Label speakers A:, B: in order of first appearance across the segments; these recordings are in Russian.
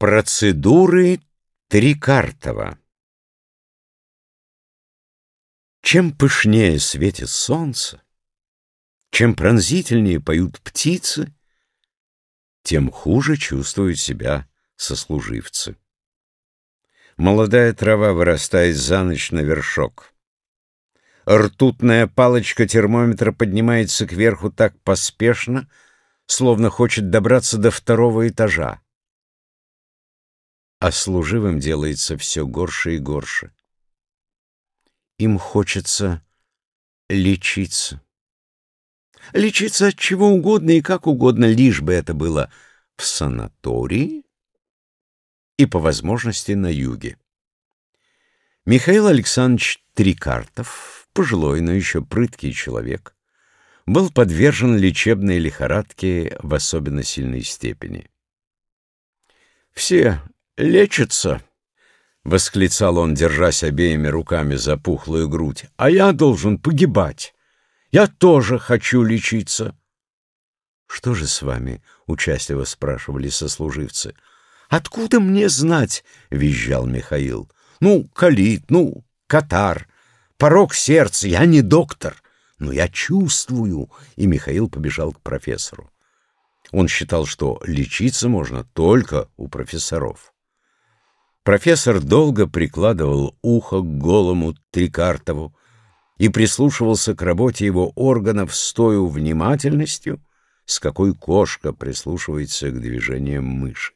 A: Процедуры Трикартова Чем пышнее светит солнце, чем пронзительнее поют птицы, тем хуже чувствуют себя сослуживцы. Молодая трава вырастает за ночь на вершок. Ртутная палочка термометра поднимается кверху так поспешно, словно хочет добраться до второго этажа а служивым делается все горше и горше. Им хочется лечиться. Лечиться от чего угодно и как угодно, лишь бы это было в санатории и, по возможности, на юге. Михаил Александрович Трикартов, пожилой, но еще прыткий человек, был подвержен лечебной лихорадке в особенно сильной степени. Все лечится, — восклицал он, держась обеими руками за пухлую грудь, — а я должен погибать. Я тоже хочу лечиться. — Что же с вами? — участливо спрашивали сослуживцы. — Откуда мне знать? — визжал Михаил. — Ну, колит, ну, катар, порог сердца, я не доктор, но я чувствую. И Михаил побежал к профессору. Он считал, что лечиться можно только у профессоров. Профессор долго прикладывал ухо к голому Трикартову и прислушивался к работе его органов с той внимательностью, с какой кошка прислушивается к движениям мыши.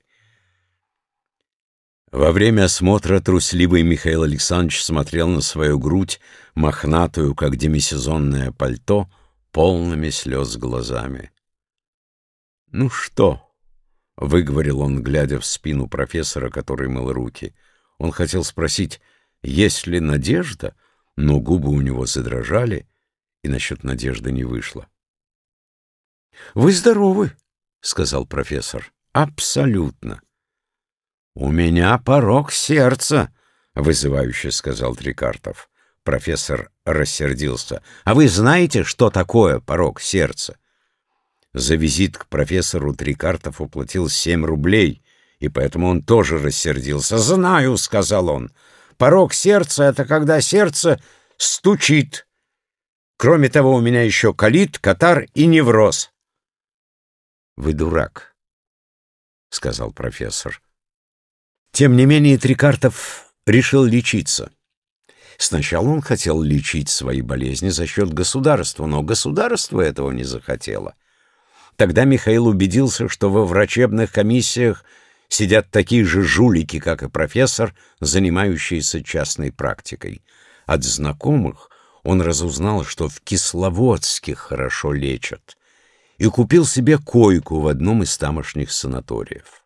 A: Во время осмотра трусливый Михаил Александрович смотрел на свою грудь, мохнатую, как демисезонное пальто, полными слез глазами. «Ну что?» — выговорил он, глядя в спину профессора, который мыл руки. Он хотел спросить, есть ли надежда, но губы у него задрожали, и насчет надежды не вышло. — Вы здоровы, — сказал профессор. — Абсолютно. — У меня порог сердца, — вызывающе сказал Трикартов. Профессор рассердился. — А вы знаете, что такое порог сердца? За визит к профессору Трикартов уплатил семь рублей, и поэтому он тоже рассердился. «Знаю», — сказал он, — «порог сердца — это когда сердце стучит. Кроме того, у меня еще калит, катар и невроз». «Вы дурак», — сказал профессор. Тем не менее, Трикартов решил лечиться. Сначала он хотел лечить свои болезни за счет государства, но государство этого не захотело. Тогда Михаил убедился, что во врачебных комиссиях сидят такие же жулики, как и профессор, занимающиеся частной практикой. От знакомых он разузнал, что в Кисловодске хорошо лечат, и купил себе койку в одном из тамошних санаториев.